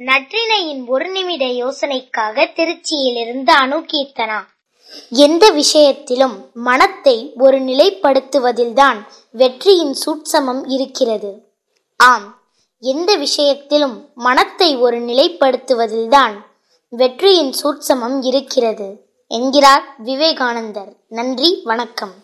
நற்றினையின் ஒரு நிமிட யோசனைக்காக திருச்சியிலிருந்து அணுகீர்த்தனா எந்த விஷயத்திலும் மனத்தை ஒரு நிலைப்படுத்துவதில்தான் வெற்றியின் சூட்சமம் இருக்கிறது. ஆம் எந்த விஷயத்திலும் மனத்தை ஒரு நிலைப்படுத்துவதில்தான் வெற்றியின் சூட்சமம் இருக்கிறது என்கிறார் விவேகானந்தர். நன்றி வணக்கம்.